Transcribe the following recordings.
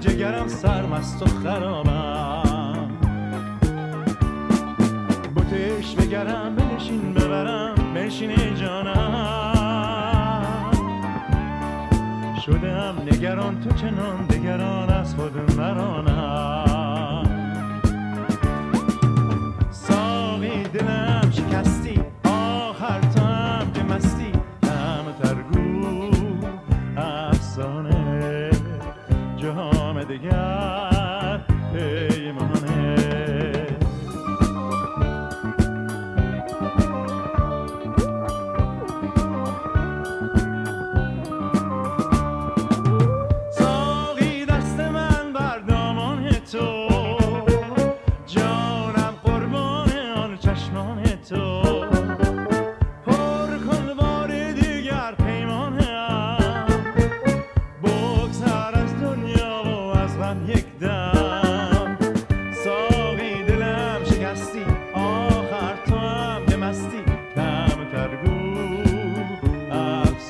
جگرم سرمست و خرابم. بوتش بگرم بنشین ببرم بنشین جانم. شدم نگران تو چنان دگران از خود مرانم yar eh,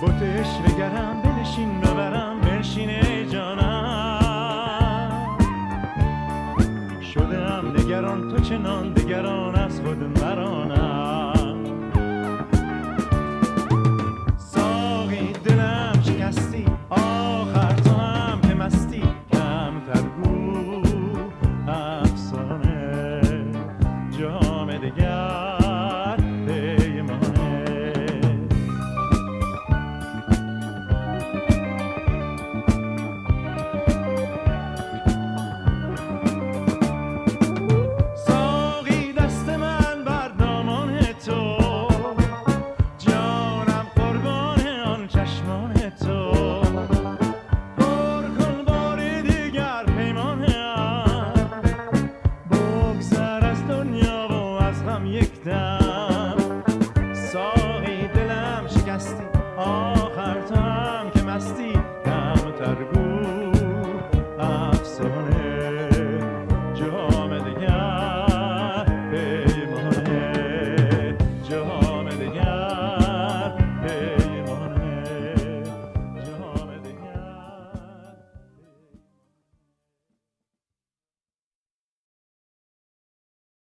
بوت عشق بنشین ببرم بنشین جانم. شدم نگران تو چنان دگران از خود مرانم. ساقی دلم شکستی آخر تو هم که کم ترگو افسانه جام دگر.